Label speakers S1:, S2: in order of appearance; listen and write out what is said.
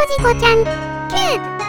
S1: コじこちゃん、キュー